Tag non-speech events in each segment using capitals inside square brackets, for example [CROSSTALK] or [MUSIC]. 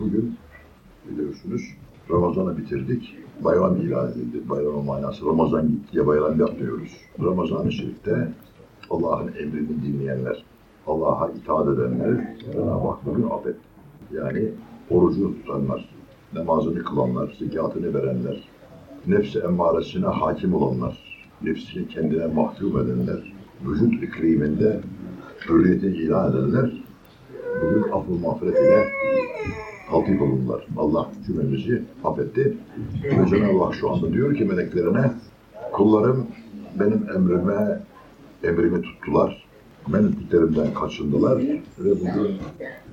Bugün biliyorsunuz Ramazan'ı bitirdik. Bayram ilan edildi. Bayramın manası Ramazan gitti diye bayram yapmıyoruz. Ramazan-ı Şerif'te Allah'ın emrini dinleyenler, Allah'a itaat edenler Cenab-ı Hak bugün affetti. Yani orucu tutanlar, namazını kılanlar, zekatını verenler, nefsi emmaresine hakim olanlar, nefsini kendine mahkum edenler, vücut ikliminde hürriyetini ilan edenler bugün affı mağfiret ile taltif olundular. Allah cümlemizi affetti. Ve Cenab-ı Hak şu anda diyor ki meleklerine kullarım benim emrime emrimi tuttular. Men ettiklerimden kaçındılar ve bugün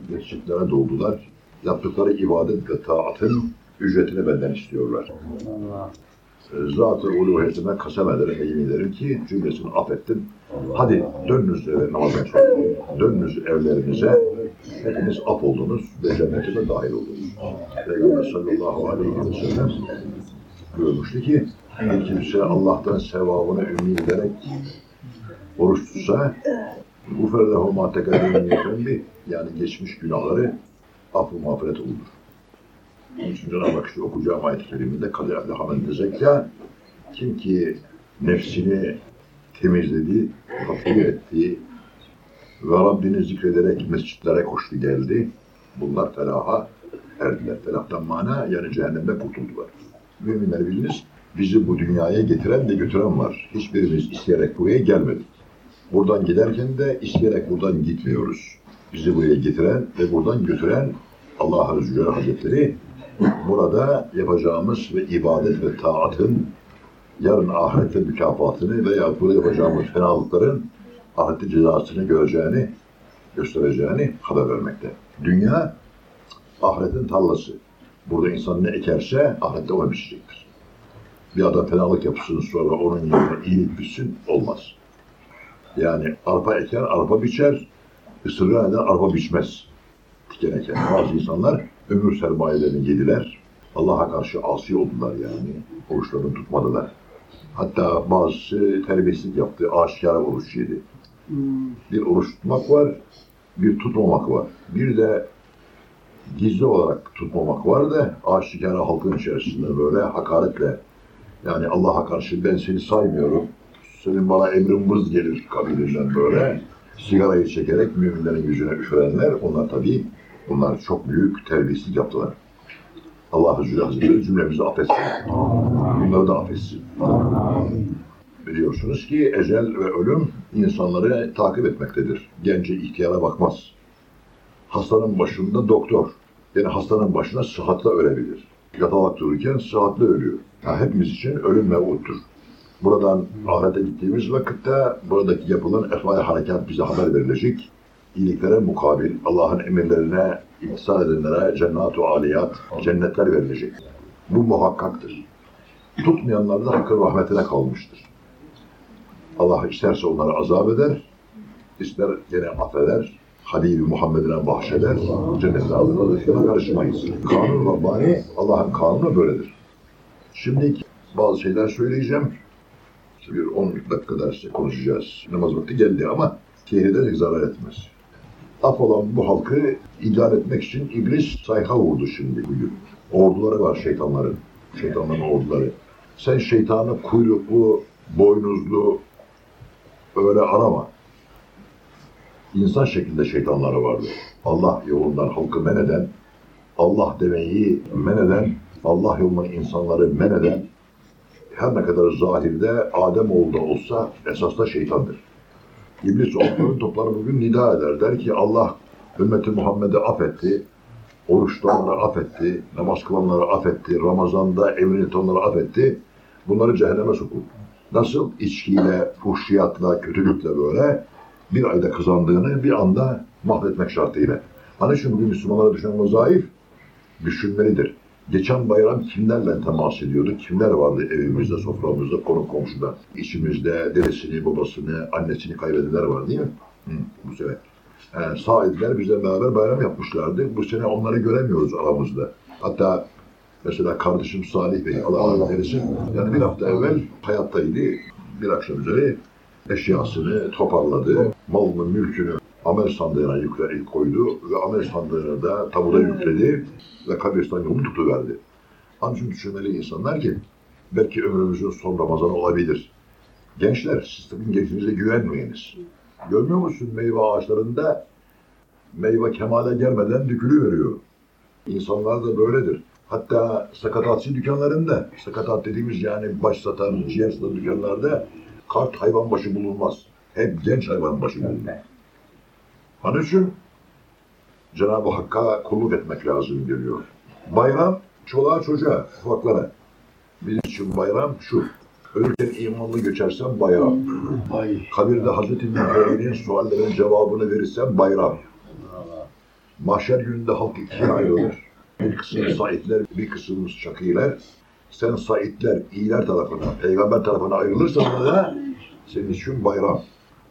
mescitlere doldular. Yaptıkları ibadet ve taatın ücretini benden istiyorlar. Zat-ı uluhiyetime kasem ederim ve ederim ki cümlesini affettim. Hadi dönünüz eve sonra. Dönünüz evlerinize. Hepiniz af oldunuz ve cennetime dahil oldunuz. Peygamber sallallahu aleyhi ve sellem buyurmuştu ki bir kimse Allah'tan sevabını ümit ederek oruç tutsa bu ferlehu ma tekaddemin bir yani geçmiş günahları affı mağfiret olur. Onun için Cenab-ı Hak işte okuyacağım ayet-i keriminde kadı eflehamen tezekka kim ki nefsini temizledi, tatbik etti ve Rabbini zikrederek mescitlere koştu geldi. Bunlar felaha erdiler. Felahtan mana yani cehennemden kurtuldular. Müminler biliniz bizi bu dünyaya getiren de götüren var. Hiçbirimiz isteyerek buraya gelmedik. Buradan giderken de isteyerek buradan gitmiyoruz. Bizi buraya getiren ve buradan götüren Allah Azze ve Hazretleri burada yapacağımız ve ibadet ve taatın yarın ahirette mükafatını veya burada yapacağımız fenalıkların ahirette cezasını göreceğini, göstereceğini haber vermekte. Dünya ahiretin tarlası. Burada insan ne ekerse ahirette onu biçecektir. Bir adam fenalık yapsın sonra onun yerine iyilik bitsin olmaz. Yani arpa eker, arpa biçer, ısırgan eden arpa biçmez. Diken eken. Bazı insanlar ömür sermayelerini yediler. Allah'a karşı asi oldular yani. Oruçlarını tutmadılar. Hatta bazısı terbiyesizlik yaptı. Aşikara oruç yedi. Bir oruç tutmak var, bir tutmamak var. Bir de gizli olarak tutmamak var da aşikara halkın içerisinde böyle hakaretle yani Allah'a karşı ben seni saymıyorum. Senin bana emrin vız gelir kabilinden böyle sigarayı çekerek müminlerin yüzüne üfürenler onlar tabii bunlar çok büyük terbiyesizlik yaptılar. Allah Azze Hazretleri cümlemizi affetsin. Bunları da affetsin. Biliyorsunuz ki ecel ve ölüm insanları takip etmektedir. Gence ihtiyara bakmaz. Hastanın başında doktor. Yani hastanın başına sıhhatle ölebilir. Yatalak dururken sıhhatle ölüyor. Yani hepimiz için ölüm mevuttur. Buradan ahirete gittiğimiz vakitte buradaki yapılan efal harekat bize haber verilecek. İyiliklere mukabil Allah'ın emirlerine imtisal edenlere cennet-u aliyat, cennetler verilecek. Bu muhakkaktır. Tutmayanlar da hakkın rahmetine kalmıştır. Allah isterse onları azap eder, ister gene affeder, Halil-i Muhammed'ine bahşeder, cennete alır, buna karışmayız. Kanun Rabbani, Allah'ın kanunu böyledir. Şimdi bazı şeyler söyleyeceğim. Bir 10 dakika kadar size konuşacağız. Namaz vakti geldi ama şehirde zarar etmez. Af olan bu halkı idare etmek için iblis sayha vurdu şimdi bugün. Orduları var şeytanların. Şeytanların orduları. Sen şeytanı kuyruklu, boynuzlu öyle arama. İnsan şeklinde şeytanları vardı. Allah yolundan halkı men eden, Allah demeyi men eden, Allah yolundan insanları men eden, her ne kadar zahirde Adem oğlu da olsa esasda şeytandır. İblis onların topları bugün nida eder. Der ki Allah ümmeti Muhammed'i affetti, oruç tutanları affetti, namaz kılanları affetti, Ramazan'da emrini tutanları affetti. Bunları cehenneme sokuldu. Nasıl? içkiyle, fuhşiyatla, kötülükle böyle bir ayda kazandığını bir anda mahvetmek şartıyla. Hani şimdi bugün Müslümanlara düşen vazaif düşünmelidir. Geçen bayram kimlerle temas ediyorduk? Kimler vardı evimizde, soframızda, konuk komşuda? İçimizde dedesini, babasını, annesini kaybedenler var değil mi? Hı, bu sene. Yani sahipler bizle beraber bayram yapmışlardı. Bu sene onları göremiyoruz aramızda. Hatta mesela kardeşim Salih Bey, Allah rahmet eylesin. Yani bir hafta evvel hayattaydı. Bir akşam üzeri eşyasını toparladı. Malını, mülkünü amel sandığına yükle, koydu ve amel sandığını da tabuda yükledi ve kabristan yolunu tutuverdi. Onun için düşünmeli insanlar ki belki ömrümüzün son Ramazanı olabilir. Gençler siz tabii gençliğinize güvenmeyiniz. Görmüyor musun meyve ağaçlarında meyve kemale gelmeden dökülü veriyor. İnsanlar da böyledir. Hatta sakatatçı dükkanlarında, sakatat dediğimiz yani baş satan, ciğer satan dükkanlarda kart hayvan başı bulunmaz. Hep genç hayvan başı bulunur. Onun için Cenab-ı Hakk'a kulluk etmek lazım geliyor. Bayram çoluğa çocuğa, ufaklara. Bizim için bayram şu. Ölürken imanlı göçersen bayram. Ay. Kabirde Hazreti Mikail'in suallerinin cevabını verirsen bayram. Mahşer gününde halk ikiye ayrılır. Bir kısım saitler, bir kısım şakiler. Sen saitler, iyiler tarafına, peygamber tarafına ayrılırsan da senin için bayram.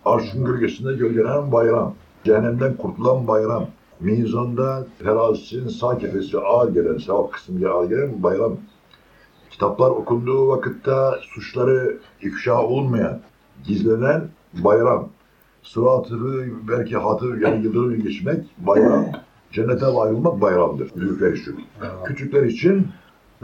Arşın gölgesinde gölgelenen bayram. Cehennemden kurtulan bayram. Mizanda terazisinin sağ kefesi ağır gelen, sevap kısmı ağır gelen bayram. Kitaplar okunduğu vakitte suçları ifşa olmayan, gizlenen bayram. Sıratı belki hatı yani yıldırım geçmek bayram. Cennete ayrılmak bayramdır. Büyükler için. Küçükler için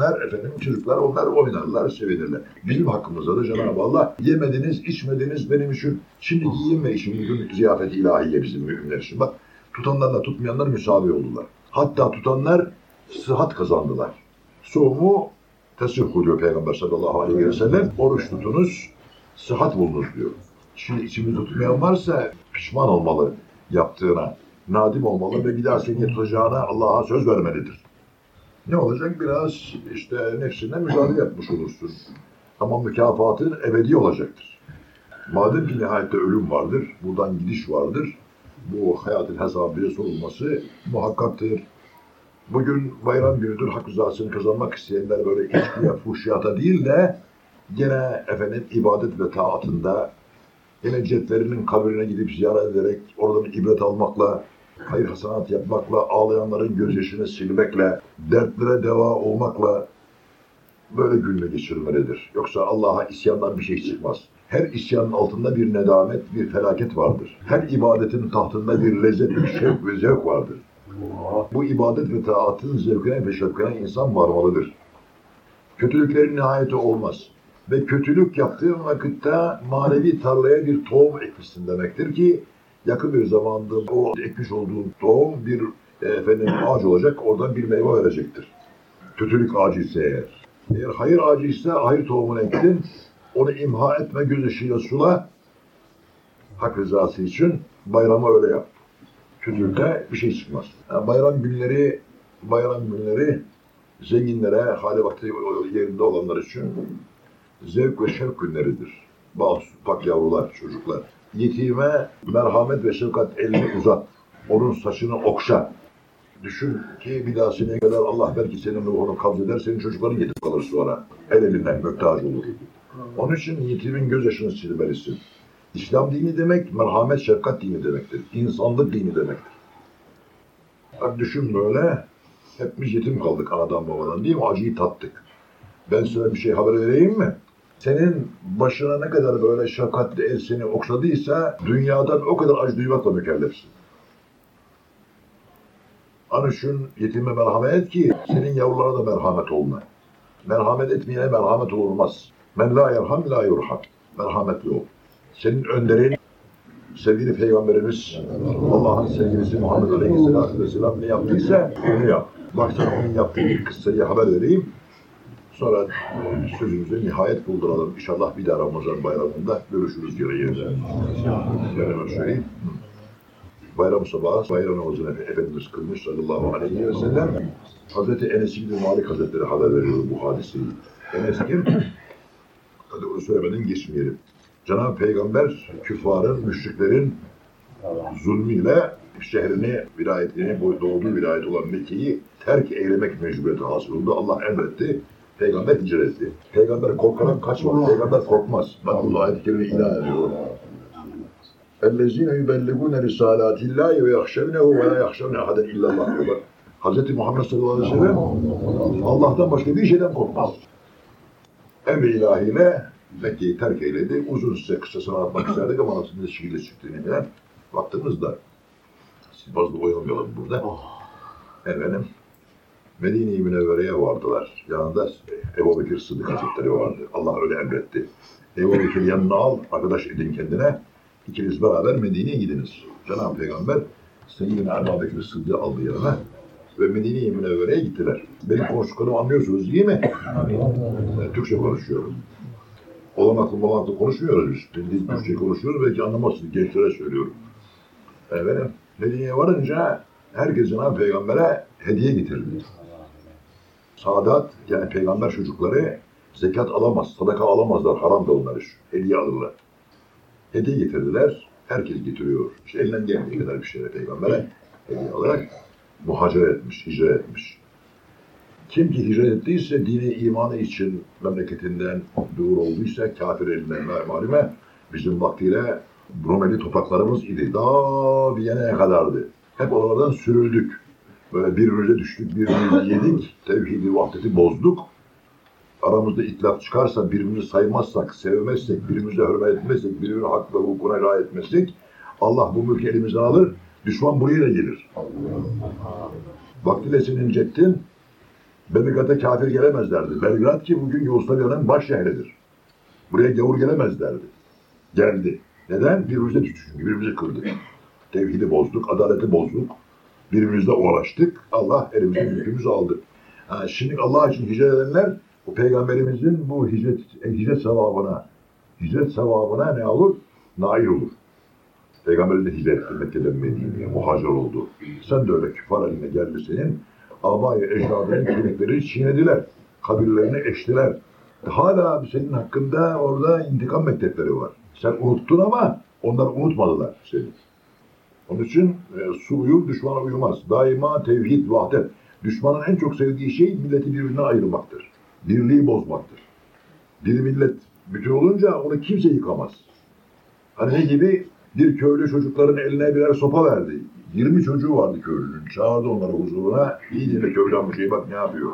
Ler efendim çocuklar onlar oynarlar, sevinirler. Bizim hakkımızda da Cenab-ı Allah yemediniz, içmediniz benim için. Şimdi yiyin ve için bugün ziyafet ilahiye bizim müminler için. Bak tutanlarla tutmayanlar müsavi oldular. Hatta tutanlar sıhhat kazandılar. Soğumu tesir diyor Peygamber sallallahu aleyhi ve sellem. Oruç tutunuz, sıhhat bulunuz diyor. Şimdi içimizi tutmayan varsa pişman olmalı yaptığına. Nadim olmalı ve bir daha seni tutacağına Allah'a söz vermelidir. Ne olacak? Biraz işte nefsine mücadele yapmış olursun. Ama mükafatın ebedi olacaktır. Madem ki nihayette ölüm vardır, buradan gidiş vardır, bu hayatın hesabıyla sorulması muhakkaktır. Bugün bayram günüdür, hak rızasını kazanmak isteyenler böyle içkiye, fuhşiyata değil de gene efendim ibadet ve taatında yine cetlerinin kabrine gidip ziyaret ederek oradan ibret almakla hayır hasanat yapmakla, ağlayanların gözyaşını silmekle, dertlere deva olmakla böyle günle geçirmelidir. Yoksa Allah'a isyandan bir şey çıkmaz. Her isyanın altında bir nedamet, bir felaket vardır. Her ibadetin tahtında bir lezzet, bir şevk ve zevk vardır. Bu ibadet ve taatın zevkine ve şevkine insan varmalıdır. Kötülüklerin nihayeti olmaz. Ve kötülük yaptığın vakitte manevi tarlaya bir tohum ekmişsin demektir ki yakın bir zamanda o ekmiş olduğun tohum bir e, efendim [LAUGHS] ağaç olacak, oradan bir meyve verecektir. Kötülük ağacı ise eğer. Eğer hayır ağacı ise hayır tohumunu ektin, onu imha etme, göz ışığıyla sula, hak rızası için bayramı öyle yap. Kötülükte bir şey çıkmaz. Yani bayram günleri, bayram günleri zenginlere, hali vakti yerinde olanlar için zevk ve şevk günleridir. Bazı pak yavrular, çocuklar. Yetime merhamet ve şefkat elini uzat. Onun saçını okşa. Düşün ki bir daha seneye kadar Allah belki senin ruhunu kabz eder, senin çocukların yetip kalır sonra. El elinden möhtaç olur. Onun için yetimin gözyaşını silmelisin. İslam dini demek merhamet, şefkat dini demektir. İnsanlık dini demektir. Bak düşün böyle, hepimiz yetim kaldık anadan babadan değil mi? Acıyı tattık. Ben sana bir şey haber vereyim mi? Senin başına ne kadar böyle şefkatli el seni okşadıysa dünyadan o kadar acı duymakla mükellefsin. Onun için yetime merhamet et ki senin yavrulara da merhamet olma. Merhamet etmeyene merhamet olmaz. Men la yerham la yurham. Merhametli ol. Senin önderin sevgili Peygamberimiz Allah'ın sevgilisi Muhammed Aleyhisselatü Vesselam ne yaptıysa onu yap. Baksana onun yaptığı bir kıssayı haber vereyim. Sonra sözümüzü nihayet bulduralım. İnşallah bir daha Ramazan bayramında görüşürüz gereği. Ben hemen söyleyeyim. Bayram sabahı bayram namazını Efendimiz kılmış sallallahu aleyhi ve sellem. Hazreti Enes İbni Malik Hazretleri haber veriyor bu hadiseyi. Enes kim? Hadi onu söylemeden geçmeyelim. Cenab-ı Peygamber küffarın, müşriklerin zulmüyle şehrini, vilayetini, doğduğu vilayet olan Mekke'yi terk eylemek mecburiyeti hasıl oldu. Allah emretti. Peygamber hicret etti. Peygamber korkarak kaçmaz. Peygamber korkmaz. Bak bu ayet-i kerime ilan ediyor. اَلَّذ۪ينَ يُبَلِّغُونَ رِسَالَاتِ اللّٰهِ وَيَخْشَوْنَهُ وَلَا يَخْشَوْنَ اَحَدًا اِلَّا اللّٰهِ diyorlar. Hz. Muhammed sallallahu aleyhi ve sellem Allah'tan başka bir şeyden korkmaz. Emri ilahiyle Mekke'yi terk eyledi. Uzun size kısasını anlatmak isterdik ama nasıl bir şekilde çıktığını bilen baktığımızda fazla oyamayalım burada. Efendim, Medine-i Münevvere'ye vardılar. Yanında Ebu Bekir Sıddık Hazretleri vardı. Allah öyle emretti. Ebu Bekir yanına al, arkadaş edin kendine. İkiniz beraber Medine'ye gidiniz. Cenab-ı Peygamber Seyyidina Ebu Bekir Sıddık'ı aldı yanına ve Medine-i Münevvere'ye gittiler. Benim konuştuklarımı anlıyorsunuz değil mi? Ben Türkçe konuşuyorum. Olanaklı olanaklı konuşmuyoruz biz. Bildiğin Türkçe konuşuyoruz. Belki anlamazsınız. Gençlere söylüyorum. Efendim, Medine'ye varınca herkes Cenab-ı Peygamber'e hediye getirdi. Saadat, yani peygamber çocukları zekat alamaz, sadaka alamazlar. Haram da onlar iş. Hediye alırlar. Hediye getirdiler. Herkes getiriyor. İşte elinden geldiği kadar bir şeyle peygambere hediye alarak muhacir etmiş, hicret etmiş. Kim ki hicret ettiyse dini imanı için memleketinden dur olduysa kafir elinden malume bizim vaktiyle Rumeli topraklarımız idi. Daha Viyana'ya kadardı. Hep oralardan sürüldük. Böyle birbirimize düştük, birbirimizi [LAUGHS] yedik, tevhidi, vahdeti bozduk. Aramızda itlaf çıkarsa, birbirimizi saymazsak, sevmezsek, birbirimize hürmet etmezsek, birbirine hak ve hukukuna riayet etmezsek, Allah bu mülkü elimizden alır, düşman buraya da gelir. Vaktiyle Sininecettin, Belgrad'a kafir gelemezlerdi. Belgrad ki bugün Yugoslavya'nın baş şehridir. Buraya gavur gelemezlerdi. Geldi. Neden? Birbirimize düştük çünkü birbirimizi kırdık. Tevhidi bozduk, adaleti bozduk. Birbirimizle uğraştık. Allah elimizden yükümüzü aldı. Ha, şimdi Allah için hicret edenler bu peygamberimizin bu hicret, e, hicret sevabına hicret sevabına ne olur? Nail olur. Peygamberimiz de hicret etti Mekke'den Medine'ye, muhacir oldu. Sen de öyle küfar eline geldi senin. Abayı ecdadının kemikleri çiğnediler. Kabirlerini eştiler. Hala senin hakkında orada intikam mektepleri var. Sen unuttun ama onlar unutmadılar seni. Onun için e, su uyur, düşmana uyumaz. Daima tevhid, vahdet. Düşmanın en çok sevdiği şey milleti birbirine ayırmaktır. Birliği bozmaktır. Bir millet bütün olunca onu kimse yıkamaz. Hani ne gibi? Bir köylü çocukların eline birer sopa verdi. 20 çocuğu vardı köylünün. Çağırdı onları huzuruna. İyi dinle köylü amcayı bak ne yapıyor.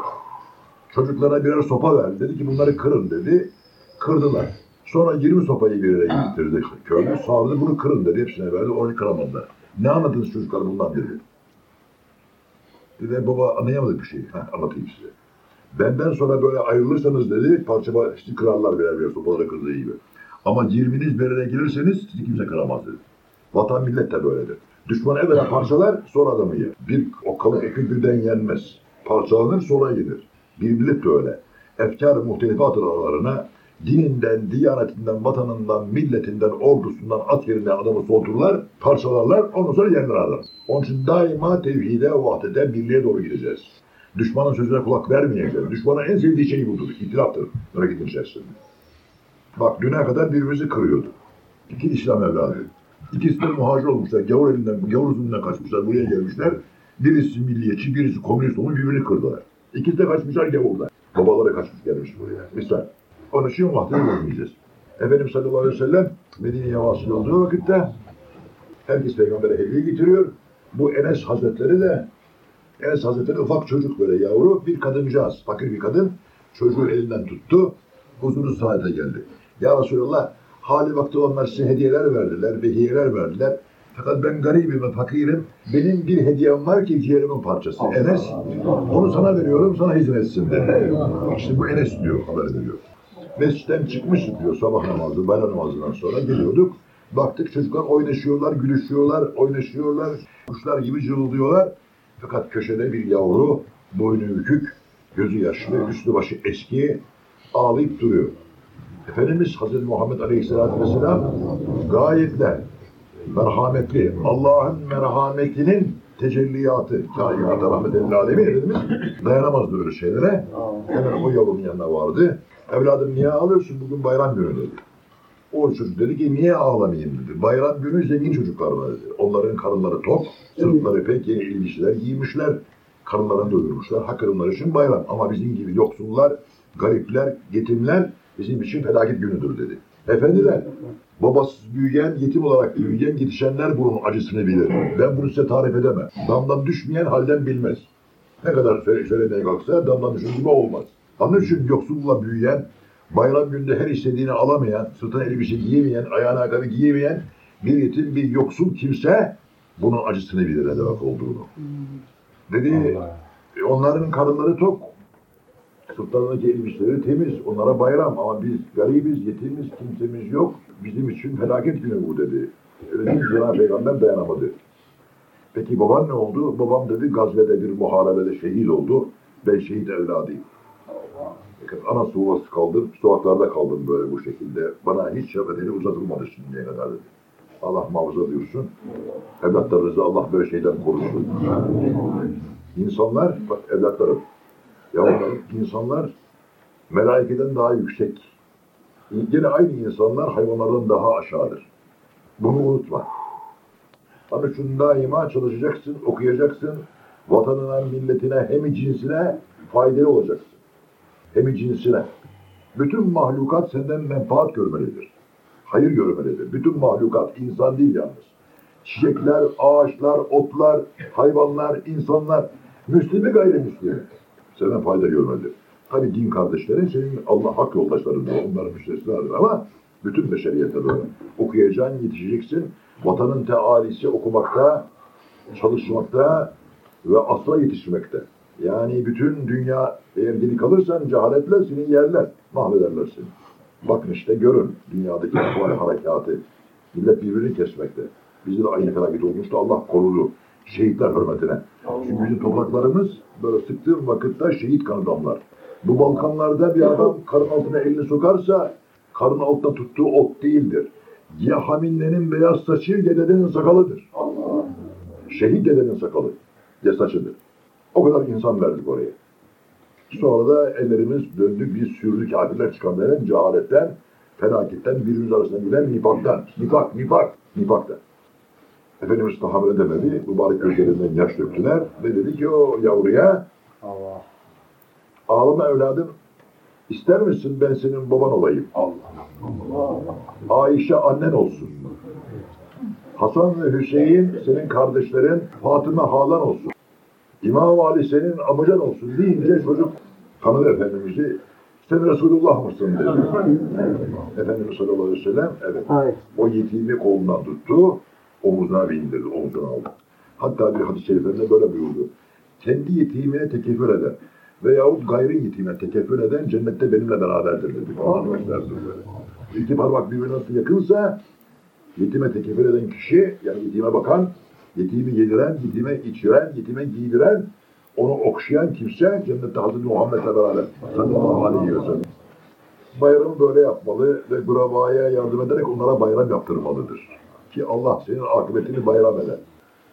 Çocuklara birer sopa verdi. Dedi ki bunları kırın dedi. Kırdılar. Sonra 20 sopayı bir yere [CLEARS THROAT] getirdi köylü. Sağladı bunu kırın dedi. Hepsine verdi. Onu kıramadılar. Ne anladınız çocuklar bundan dedi. Dedi baba anlayamadık bir şey. Heh, anlatayım size. Benden sonra böyle ayrılırsanız dedi parça işte kırarlar birer birer sopaları kırdığı gibi. Ama 20'niz bir araya gelirseniz sizi kimse kıramaz dedi. Vatan millet de böyledir. Düşman evvela parçalar sonra adamı yer. Bir o kalın eki birden yenmez. Parçalanır sonra yenir. Bir millet de öyle. Efkar muhtelifat aralarına dininden, diyanetinden, vatanından, milletinden, ordusundan, at yerinden adamı soğuturlar, parçalarlar, ondan sonra yerler adam. Onun için daima tevhide, vahdede, birliğe doğru gideceğiz. Düşmanın sözüne kulak vermeyeceğiz. Düşmanın en sevdiği şey budur, itiraftır hareketin içerisinde. Bak düne kadar birbirimizi kırıyordu. İki İslam evladı. İkisi de muhacir olmuşlar. Gavur elinden, gavur zulmünden kaçmışlar. Buraya gelmişler. Birisi milliyetçi, birisi komünist olmuş birbirini kırdılar. İkisi de kaçmışlar gavurlar. Babaları kaçmış gelmiş buraya. Misal. Onun için vahdini bozmayacağız. Efendimiz sallallahu aleyhi ve sellem Medine'ye vasıl olduğu vakitte herkes peygambere hediye getiriyor. Bu Enes Hazretleri de Enes Hazretleri ufak çocuk böyle yavru bir kadıncağız, fakir bir kadın çocuğu elinden tuttu. Huzuru saadete geldi. Ya Resulallah hali vakti olanlar size hediyeler verdiler, behiyeler verdiler. Fakat ben garibim ve fakirim. Benim bir hediyem var ki ciğerimin parçası. Enes, onu sana veriyorum, sana hizmet etsin dedi. İşte bu Enes diyor, haber veriyor. Mescitten çıkmıştık diyor sabah namazı, bayram namazından sonra geliyorduk. Baktık çocuklar oynaşıyorlar, gülüşüyorlar, oynaşıyorlar. Kuşlar gibi cıvıldıyorlar. Fakat köşede bir yavru, boynu bükük, gözü yaşlı, üstü başı eski, ağlayıp duruyor. Efendimiz Hazreti Muhammed Aleyhisselatü Vesselam gayetle merhametli, Allah'ın merhametinin tecelliyatı, kainata rahmet alemin Efendimiz dayanamaz böyle şeylere. Hemen o yavrunun yanına vardı. Evladım niye ağlıyorsun? Bugün bayram günü dedi. O çocuk dedi ki niye ağlamayayım dedi. Bayram günü zengin çocuklar var dedi. Onların karınları tok, sırtları pek yeni ilişkiler giymişler. Karınlarını doyurmuşlar. Hakikaten onlar için bayram. Ama bizim gibi yoksullar, garipler, yetimler bizim için felaket günüdür dedi. Efendiler, babasız büyüyen, yetim olarak büyüyen yetişenler bunun acısını bilir. Ben bunu size tarif edemem. Damdan düşmeyen halden bilmez. Ne kadar söyle- söylemeye kalksa damdan düşün gibi olmaz. Onun için yoksulla büyüyen, bayram günde her istediğini alamayan, sırtına elbise giyemeyen, ayağına ayakkabı giyemeyen bir yetim, bir yoksul kimse bunun acısını bilir ne demek olduğunu. Dedi e, onların karınları tok. Sırtlarındaki elbiseleri temiz. Onlara bayram ama biz garibiz, yetimiz, kimsemiz yok. Bizim için felaket günü bu dedi. Öyle deyince Cenab-ı Peygamber dayanamadı. Peki baban ne oldu? Babam dedi gazvede bir muharebede şehit oldu. Ben şehit evladıyım. Bakın ana suvası kaldım, sokaklarda kaldım böyle bu şekilde. Bana hiç şefkatini uzatılmadı şimdiye kadar dedi. Allah muhafaza diyorsun. Evlatlarınızı Allah böyle şeyden korusun. İnsanlar, bak evlatlarım, yavrularım, insanlar melaikeden daha yüksek. Yine aynı insanlar hayvanlardan daha aşağıdır. Bunu unutma. Onun için daima çalışacaksın, okuyacaksın. Vatanına, milletine, hem cinsine faydalı olacaksın. Hem cinsine. Bütün mahlukat senden menfaat görmelidir. Hayır görmelidir. Bütün mahlukat, insan değil yalnız. Çiçekler, ağaçlar, otlar, hayvanlar, insanlar, Müslimi gayrimüslimi senden fayda görmelidir. Tabi din kardeşlerin senin Allah hak yoldaşlarındır. Onların müstesnadır ama bütün beşeriyette böyle. Okuyacaksın, yetişeceksin. Vatanın tealisi okumakta, çalışmakta ve asla yetişmekte. Yani bütün dünya eğer geri kalırsan cehaletle seni yerler, mahvederler seni. Bakın işte görün dünyadaki ahval harekatı. Millet birbirini kesmekte. Bizde de aynı felaket olmuştu. Allah korudu. Şehitler hürmetine. Çünkü bizim topraklarımız böyle sıktığım vakitte şehit kanı damlar. Bu Balkanlarda bir adam karın altına elini sokarsa karın altında tuttuğu ot değildir. Ya Haminle'nin beyaz saçı dedenin sakalıdır. Şehit dedenin sakalı. Ya saçıdır. O kadar insan verdik oraya. Sonra da ellerimiz döndük, biz sürdük kafirler çıkanların cehaletten, fenaketten, birbirimiz arasında giden nifaktan. Nifak, nifak, nifaktan. Efendimiz tahammül edemedi. Mübarek gözlerinden yaş döktüler. Ve dedi ki o yavruya, Allah. ağlama evladım, ister misin ben senin baban olayım? Ayşe annen olsun. Hasan ve Hüseyin senin kardeşlerin, Fatıma halan olsun. İmam Ali senin amcan olsun deyince çocuk tanıdı Efendimiz'i. Sen Resulullah mısın dedi. Efendimiz sallallahu aleyhi ve sellem evet. Hayır. O yetimi kolundan tuttu, omuzuna bindirdi, omuzuna aldı. Hatta bir hadis-i şeriflerinde böyle buyurdu. Kendi yetimine tekeffür eden veyahut gayrı yetimine tekeffür eden cennette benimle beraberdir dedi. İki parmak birbirine nasıl yakınsa yetime tekeffür eden kişi, yani yetime bakan, yetimi yediren, yetime içiren, yetime giydiren, onu okşayan kimse cennette Hazreti Muhammed'le beraber sallallahu aleyhi ve sellem. Bayramı böyle yapmalı ve gurabaya yardım ederek onlara bayram yaptırmalıdır. Ki Allah senin akıbetini bayram eder.